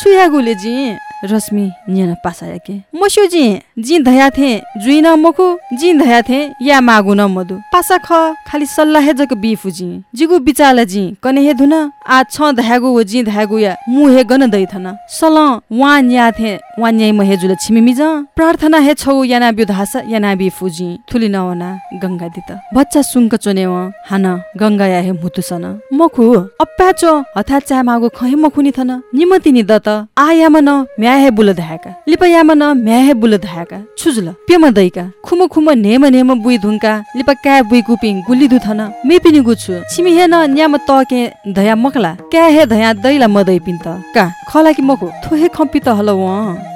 छुयागुले जी। रश्मि न्याना पासाया के मस्यो जी जी धया थे जुइन मखु जी धया थे या मागु न मधु पासा ख खाली सल्लाह जक बिफु जी। जिगु बिचाला जी कने हे धुन आ छ धयागु वो जी धयागु या मु हे गन दै थन सल वा न्या थे वा न्याइ म हे जुल छिमिमि ज प्रार्थना हे छौ याना धास याना बिफु जी थुली नवना गंगा दित। बच्चा चोने व हान गंगा या हे मुतुसन मखु अप्प्याचो हथा चा मागु खहे मखुनी थन निमति नि दत आयाम न म्याहे बुल धाका लिपयाम न म्याहे बुल धाका छुजुल पेम दैका। खुम खुम नेम नेम बुइ धुङ्का। लिपा क्या बुइ कुपिङ गुली दुथन मेपिनी गुछु छिमी हे न न्याम तके धया मकला क्या हे धया दैला मदै पिन्त। का? खला कि मको थोहे खम्पी त हल व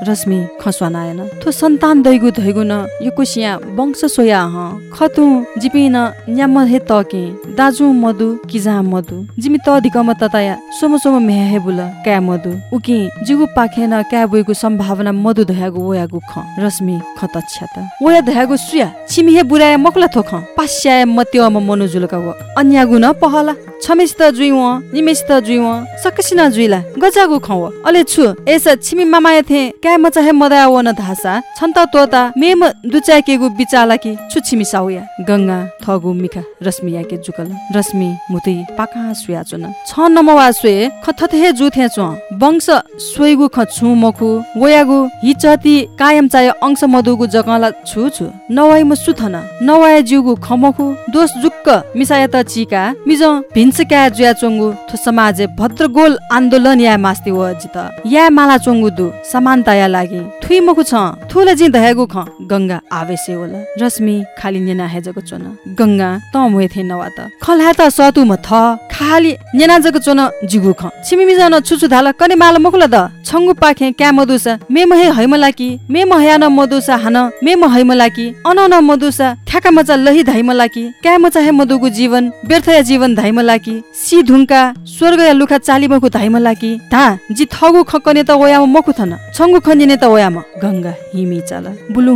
रश्मि खस्वान आएन। थो सन्तान दैगु धैगु न यो कुसिया वंश सोया ह। खतु जिपिन न्याम हे तके दाजु मधु किजा मधु? जिमी त अधिकम तताया सोम सोम मेहे हे बुल क्या मधु? उकि जिगु पाखेन क्या बुइगु सम्भावना मधु धयागु ओयागु ख? रश्मि खत छ्यात ओया धयागु सुया छिमी हे बुराया मकला थोख पास्याय मत्यो म मनु जुलका व अन्यागु न पहला। छमेस त जुइ व निमेस त जुइ व सकसिन जुइला गजागु खव अले छु एस छिमी मामाया थे क्या म चाहे मदा व न धासा छन्त तोता मेम दुचाकेगु बिचाला कि छु छिमी साउया गंगा थगु मिखा रश्मि याके जुकल रश्मि मुति पाका सुया चुन छ नमवा सुए खथथे हे जुथे च वंश सोइगु ख छु मखु वयागु हिचती कायम चाय अंश मधुगु जगला छु छु नवाइ म सुथन नवाय जिउगु खमखु दोष जुक्क मिसाय त चिका मिज भिन्स क्या जुया चोङ्गु थु समाज भद्र गोल आन्दोलन या मास्ति जित या माला चोङ्गु दु समानता या लागि। थुइ मखु छ थुल जि दहेगु ख। गंगा आवेशे होला। रश्मि खाली नेना हेजको चोन। गंगा त मुहे थे नवा त। खला त सतु म थ। खाली नेना जको चोन जिगु ख। छिमी मिजन छुछु धाल कने माला मखुला द। छङ्गु पाखे क्या मधुसा। मे महे हैमलाकी मे महया न मधुसा हान। मे महैमलाकी अन न मधुसा। ठ्याका मचा लही धाइमलाकी क्या मचा हे मधुगु जीवन। व्यर्थ या जीवन धाइमलाकी सी धुङ्का स्वर्ग या लुखा चाली मखु धाइमलाकी धा जी थगु खकने त ओयाम मखु थन। छङ्गु खन्जिने त ओयाम गंगा हिमी चाल। बुलु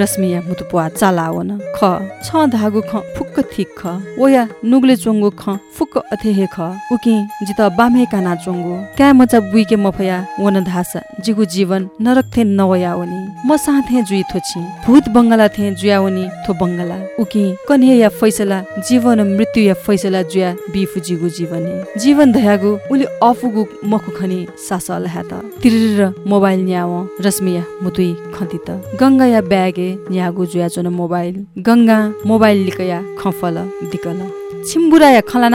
रश्मिया मुतुपुवा चाला वन ख। छ धागु ख फुक्क थिक ख। ओया नुगले चोङ्गु ख फुक्क अथे हे ख। उकि जित बामे काना चोङ्गु। क्या मचा बुइके मफया वन धास जिगु जीवन नरक थे नवया वनी म साथे जुइ थोछि भूत बंगला थे जुया वनी थो बंगला उकि कन्हे या फैसला जीवन मृत्यु या फैसला जुया बिफु जिगु जीवने। जीवन धयागु उले अफुगु मखु खनि सास लहा त तिरिर मोबाइल न्याव रश्मिया मुतुई खति त। गंगा या ब्यागे न्यागु जुया चोन मोबाइल। गंगा मोबाइल लिकया खफल दिकल छिम्बुरा या खला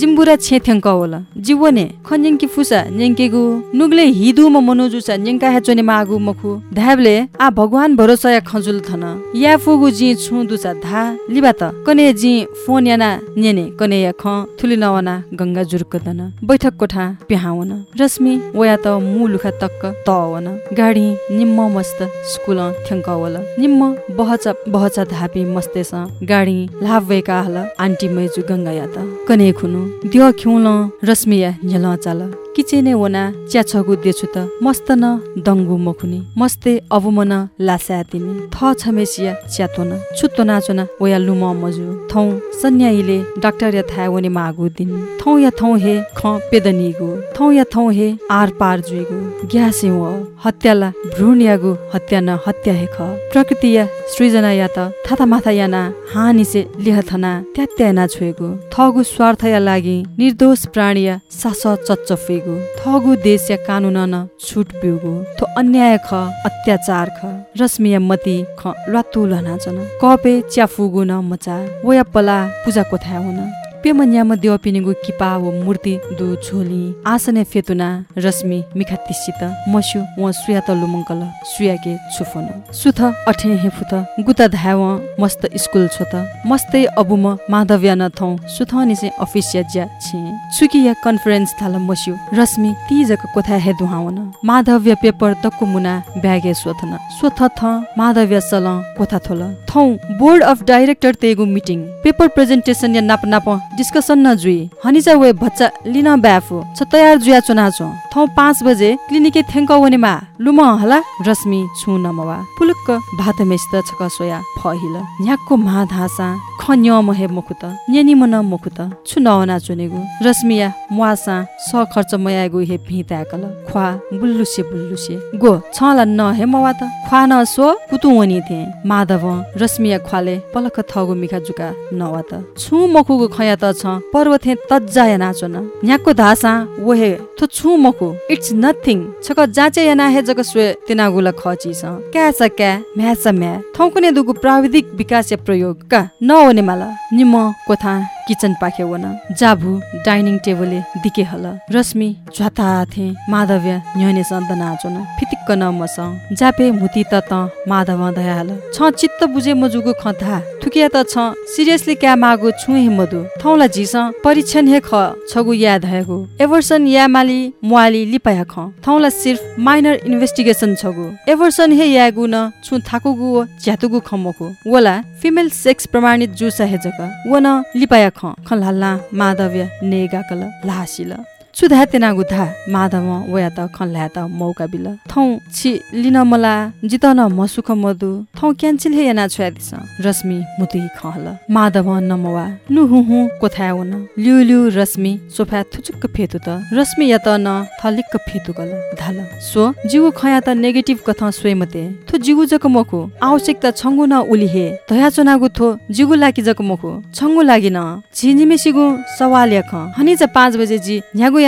जिम्बुरा छेथ्याङ्क होला जीवने खन्यङ्की फुसा न्यङ्केगु नुगले हिदु म मनोजुसा न्यङ्का हेचोने मागु मखु। धाबले आ भगवान भरोसा या खजुल थन। या फुगु जी छु दुसा धा लिबा त कने जी फोन याना न्यने कने या ख थुली नवना गंगा जुर्क दन। बैठक कोठा पिहावन रश्मि वया त मु लुखा तक्क त वन गाडी निम्म मस्त स्कुल थ्याङ्क होला निम्म बहचा बहचा धापी मस्तेस। गाडी लाभ भएका हल आन्टी मैजु गंगा या त। कने खुनु दियो खिउल रश्मिया झेल चाल। किचेने वना च्याछगु देछु त। मस्त न दङ्गु मखुनी। मस्ते अवमन लास्या तिमी। थ छमेसिया च्यातोन छुत्तो नाचोना वया लुम मजु। थौ सन्याइले डाक्टर या थाया वने मागु दिन। थौ या थौ हे ख पेदनीगु थौ या थौ हे आर पार जुइगु। ग्यासे हत्याला भ्रूण यागु हत्या न हत्या हे ख प्रकृति या सृजना या त थाथा माथा याना हानिसे लिहथना त्यात्याना छोएको थगु स्वार्थ या लागि निर्दोष प्राणी या सास चच्च फेगु। थगु देश या कानुन न छुट पिउगु। थो अन्याय ख अत्याचार ख रश्मिया मती ख लतु लनाचन कपे च्याफुगु न मचा वया पला पूजा कोथा हुन। पेमन्याम किपा व मूर्ति दु झोली आसने फेतुना रश्मि मिखा तिसित मस्यु व सुया त लुमङ्कल सुयाके छुफन। सुथ अठे हे फुत गुता धाव मस्त स्कुल छो त। मस्तै अबुम माधव्य न थौ सुथ निसे अफिसिया ज्या छि छुकी या कन्फरेन्स थाल मस्यु रश्मि तिजक कोथा हे दुहावन माधव्य पेपर तक्कु मुना ब्यागे सोथन। सोथ थ माधव्य सल कोथा थोल। थौ बोर्ड अफ डाइरेक्टर तेगु मिटिङ। पेपर प्रेजेन्टेसन या नाप नाप डिस्कसन न जुई हनिचा वे भच्चा लिन ब्याफु। छ तयार जुया चुनाचो। थौ पाँच बजे क्लिनिके थ्याङ्क वनेमा। लुम हला रश्मि छु नमवा। पुलुक्क भात मेस्त छक सोया फहिल। न्याक्को मा धासा खन्य महे मुखुत न्यानि मन मुखुत छु नवना चुनेगु। रश्मिया मुआसा स खर्च मयागु हे भिताकल ख्वा बुल्लुसे बुल्लुसे। गो छला न हे मवा त। ख्वा न सो कुतु वनि थे माधव रश्मिया ख्वाले पलक थगु मिखा जुका नवा त। छु मखुगु खया त छ पर्व थे तज्जाया नाचन। न्याक्को धासा वहे थु छु मखु इट्स नथिङ। छक जाचे याना हे जग स्वे तिनागुला खची छ क्या क्या म्या थौकुने दुगु प्राविधिक विकास प्रयोग। का नहोने माला निम कोथा किचन पाखे वन जाभु डाइनिङ टेबलले दिके हल रश्मि झ्वाता थे माधव्य न्यने सन्त नाचोन फितिक्क न मस जापे मुति त त माधव दया हल छ चित्त बुझे मजुगु खथा थुकिया त छ सिरियसली क्या मागु छु हे मधु। थौला झिस परीक्षण हे ख छगु याद हयगु एभर्सन या माली मुआली लिपाया ख। थौला सिर्फ माइनर इन्भेस्टिगेसन छगु। एभर्सन हे यागु न छु थाकुगु ज्यातुगु खमको वला फिमेल सेक्स प्रमाणित जुसा हे जग। वन लिपाया ख खलाल्ला माधव्य नेगाकल लासिल सुधा तेना गुथा माधव वया त खन्ला त मौका बिल। थौ छि लिन मला जितन मसुख मधु थौ क्यान्सिल हे याना छ्या दिस। रश्मि मुतुइ खहल। माधव नमवा नु हु हु कोथा वन लिउ लिउ रश्मि सोफा थुचुक्क फेतु त रश्मि या त न थलिक्क फेतु गल धाल। सो जिउ खया त नेगेटिभ कथा मते थु जिगु जक मखु आवश्यकता छंगु न उली हे धया चनागु थो जिगु लाकी जक मखु। छंगु लागि न झिनिमेसिगु सवाल यख। हनि च 5 बजे जी न्यागु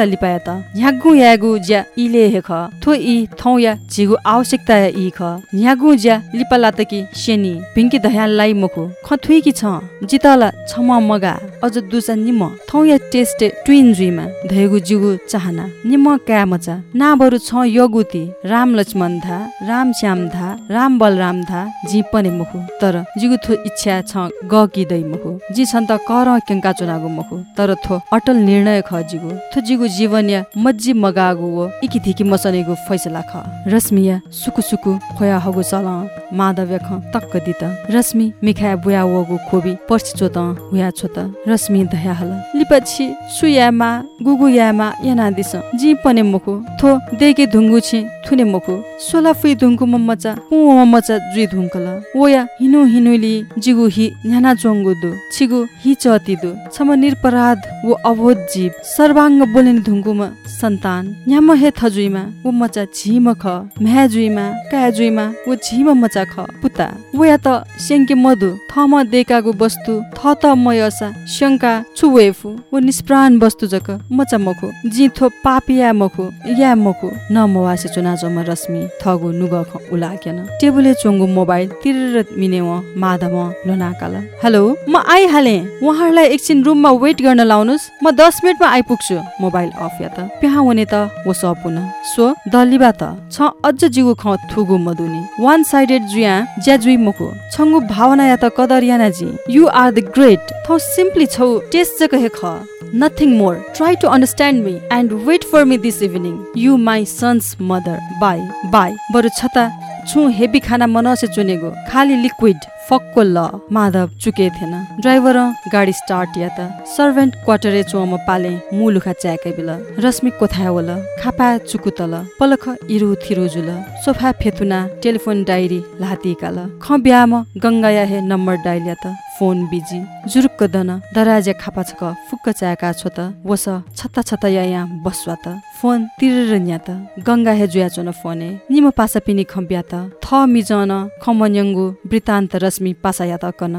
ला लिपाया त न्यागु यागु ज्या इले हे ख थो इ थौ या झिगु आवश्यकता या इ ख न्यागु ज्या लिपा त कि शेनी पिंकी दयाल लाई मखु खथुइ कि छ जितला छम मगा अझ दुसा निम थौ टेस्ट ट्विन जुइमा धयगु जिगु चाहना। निम क्या मचा ना बरु छ यगुति। राम लक्ष्मण धा राम श्याम धा राम बलराम धा जी पने मुखु। तर जिगु थो इच्छा छ ग कि दै मुखु। जी छन् त कर केंका चुनागु मुखु। तर थो अटल निर्णय ख जिगु। थो जिगु जीवन या मज्जी मगागु इकी धिकी मसनेगु फैसला ख। रश्मिया सुकु सुकु खोया हगु सल माधव्य ख तक्क दित। रश्मि मिखाया बुया वगु खोबी पर्छि चोत हुया छोत। रश्मि दया हल। लिपछि सुयामा गुगु यामा याना दिस। जी पने मुखु। थो देके धुंगु छि थुने मुखु। सोला फुइ धुंगु मम्मचा पु मम्मचा जुइ धुंकल। वया हिनु हिनुली जिगु हि न्याना जोंगु दु। छिगु हि चति दु। छम निरपराध वो अवोध जीव। सर्वांग बोलिन धुङ्गुमा सन्तान न्याम हे थजुइमा ऊ मचा झिम ख। म्या जुइमा का जुइमा ऊ झिम मचा ख पुता ऊ या त सेङ्के मधु थम देकागु वस्तु थ त मयसा शङ्का छुवेफु ऊ निष्प्राण वस्तु जक मचा मखु जिथो पापिया मखु या मखु न मवासे चुना जम रश्मि थगु नुग ख उलाकेन टेबुले चोङ्गु मोबाइल तिरेर मिने व माधव लोनाकाल। हेलो म आइहाले। उहाँहरूलाई एकछिन रुममा वेट गर्न लाउनुहोस् म दस मिनटमा आइपुग्छु। मोबाइल अफ या त। प्याहा हुने त वो सपुन सो दलिबा त छ अझ जिगु ख थुगु मधुनी। वान साइडेड जुया ज्या जुइ मुखु छंगु भावना या त कदर याना जी यु आर द ग्रेट थौ सिम्पली छौ टेस्ट जक हे ख। Nothing more try to understand me and wait for me this evening you my son's mother bye bye बरु छता छु हेभी खाना मनसे चुनेगो। खाली लिक्विड फक्को ल माधव चुके थिएन ड्राइभर गाडी स्टार्ट या त। सर्भेन्ट क्वार्टरे चोम पाले मुलुखा च्याकै बिल। रश्मि कोथा वल खापा चुकु तल पलख इरु थिरु जुल सोफा फेतुना टेलिफोन डायरी लाती काल ख ब्याम गङ्गाया हे नम्बर डायल या त। Phone busy. जुरुक्क दन दराजे खापा छक फुक्क च्याका छ त। वस छत्ता छत्ता या यहाँ बसवा त। फोन तिरेर न्या त। गङ्गा हे जुया चोन फोने। निम पासा पिनी खम्प्या त। थ मिजन खमन्यङ्गु वृत्तान्त रश्मि पासा या त कन